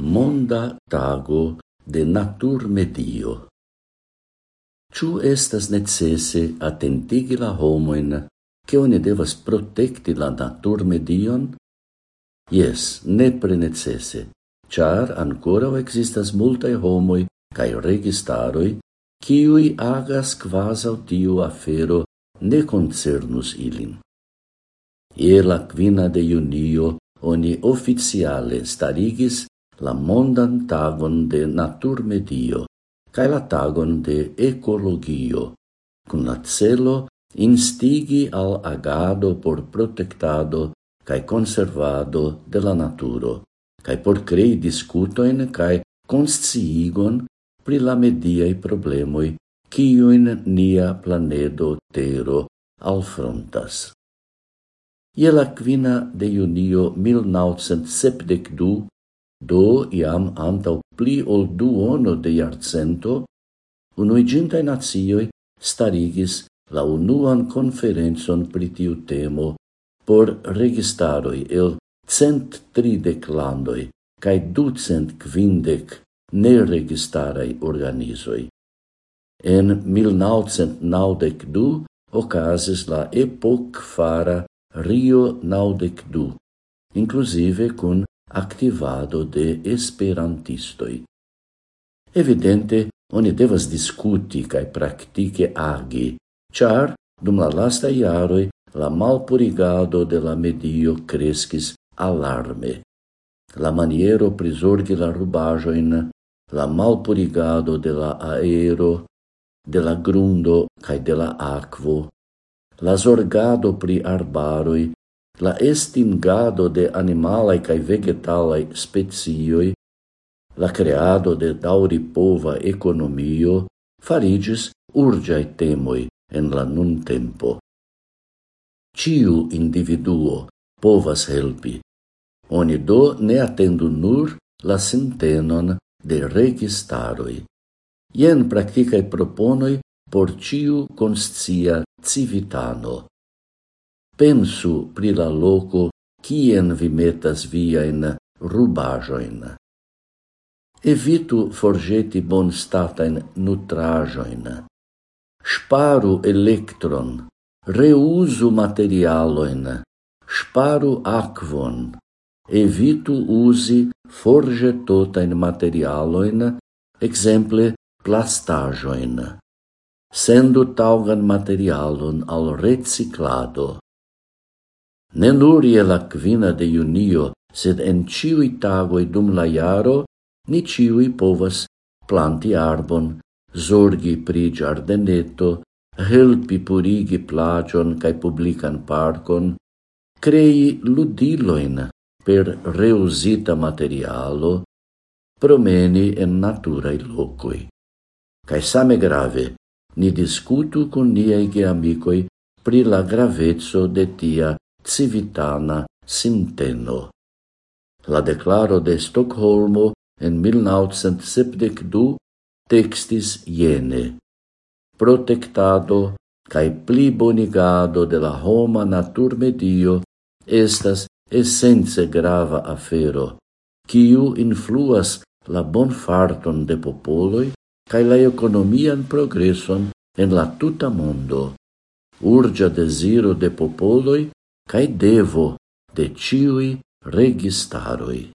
Monda tago de natur medio. Ciu estas necese attentigi la homoin che oni devas protekti la natur medion? Yes, ne nepre necese, ĉar ankoraŭ existas multae homoi cae registaroi ciui agas kvazaŭ tiu afero ne concernus ilin. E la quina de junio oni oficiale starigis la mondan tagon de natur medio, cae la tagon de ecologio, cun la celo instigi al agado por protectado cae conservado de la naturo, cae por crei discutoin cae consciigon pri la mediai problemoi in nia planedo tero alfrontas. Ie la quina de junio 1972 do iam antau pli ol duono de iarcento, unuiĝintaj nazioi starigis la unuan conferenzon pri tiu temo por registaroi el cent tridec landoi cae ducent ne registarai organizoi En 1992 ocasis la epokfara Rio 92, inclusive cun activado de esperantistoi. Evidente, oni devas discuti cae practice agi, char dum la lasta iaroi la malpurigado de la medio crescis alarme. La maniero prisorgi la rubajoin, la malpurigado de la aero, de la grundo cae de la aquo, la zorgado pri arbaroi la estingado de animalai cae vegetalai specioi, la creado de dauripova economio farigis urgiai temoi en la nun tempo. Ciu individuo povas helpi. Oni do ne atendu nur la sintenon de registaroi. Ien practicae proponoi por ciu conscia civitano pensu pri la loco quien vi metas viain rubajoin. Evitu forgeti bon statain nutrajoin. Sparu electron, reusu materialoin, sparu aquon, evitu usi forgetotain materialoin, exemple plastajoin. Sendu taugan materialon al reciclado. Ne nur je la quina de junio, sed en ciui tagoi dum la iaro, ni ciui povas planti arbon, zorgi pri giardeneto, helpi purigi plagion cae publican parcon, crei ludiloin per reusita materialo, promeni en naturae locoi. Cae same grave, ni discutu con niei geamicoi pri la gravezzo de tia civitana sinteno. La declaro de Stockholmo en 1972 textis jene protectado cae pli bonigado de la homa naturmedio estas essence grava afero, quiu influas la bonfarton de popoloi cae la economian progresson en la tuta mondo. Urgia desiro de popoloi cae devo de ciui registaroi.